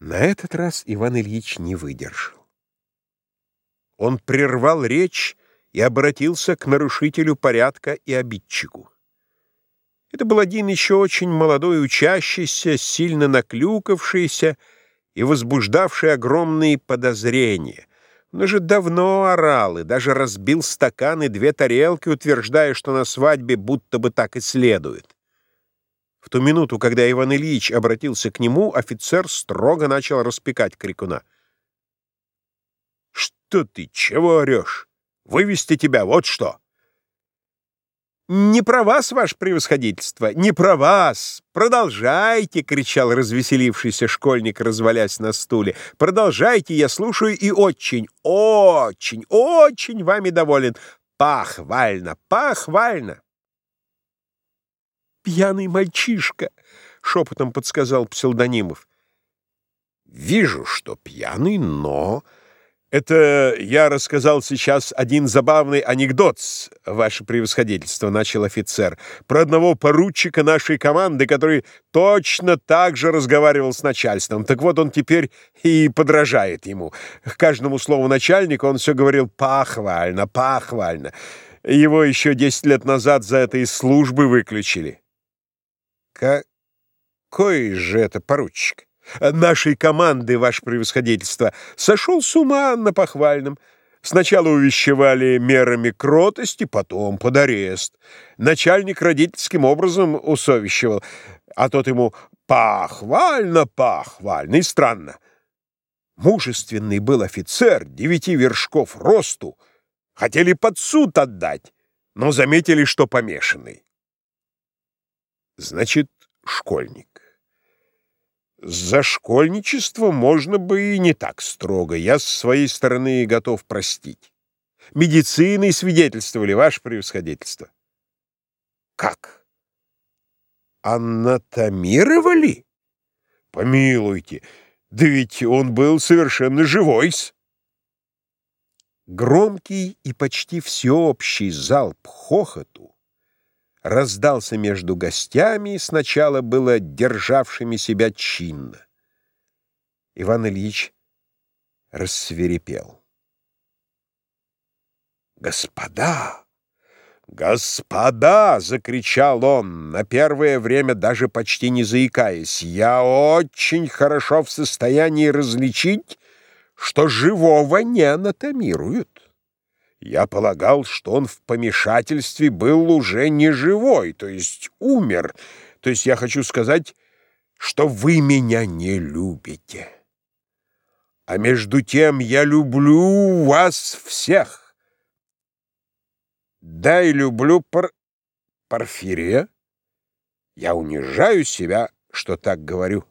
На этот раз Иван Ильич не выдержал. Он прервал речь и обратился к нарушителю порядка и обидчику. Это был один еще очень молодой учащийся, сильно наклюкавшийся и возбуждавший огромные подозрения. Он уже давно орал и даже разбил стакан и две тарелки, утверждая, что на свадьбе будто бы так и следует. Ту минуту, когда Иван Ильич обратился к нему, офицер строго начал распекать крикуна. «Что ты, чего орешь? Вывести тебя, вот что!» «Не про вас, ваше превосходительство, не про вас! Продолжайте!» — кричал развеселившийся школьник, развалясь на стуле. «Продолжайте, я слушаю и очень, очень, очень вами доволен. Похвально, похвально!» Пьяный мальчишка», — шепотом подсказал псевдонимов. «Вижу, что пьяный, но...» «Это я рассказал сейчас один забавный анекдот, ваше превосходительство», — начал офицер, «про одного поручика нашей команды, который точно так же разговаривал с начальством. Так вот, он теперь и подражает ему. К каждому слову начальника он все говорил «похвально, похвально». Его еще десять лет назад за это из службы выключили. Какой же это поручик? Нашей команды, ваше превосходительство, сошел с ума на похвальном. Сначала увещевали мерами кротости, потом под арест. Начальник родительским образом усовещивал, а тот ему «похвально, похвально» и странно. Мужественный был офицер, девяти вершков росту. Хотели под суд отдать, но заметили, что помешанный. Значит, школьник. За школьничество можно бы и не так строго. Я с своей стороны готов простить. Медицины свидетельствовали, ваше превосходительство. Как? Анатомировали? Помилуйте, да ведь он был совершенно живой -с. Громкий и почти всеобщий залп хохоту раздался между гостями, сначала было державшими себя чинно. Иван Ильич рассверепел. «Господа! Господа!» — закричал он, на первое время даже почти не заикаясь. «Я очень хорошо в состоянии различить, что живого не анатомируют». Я полагал, что он в помешательстве был уже не живой, то есть умер. То есть я хочу сказать, что вы меня не любите. А между тем я люблю вас всех. Да и люблю пар... Порфирия. Я унижаю себя, что так говорю.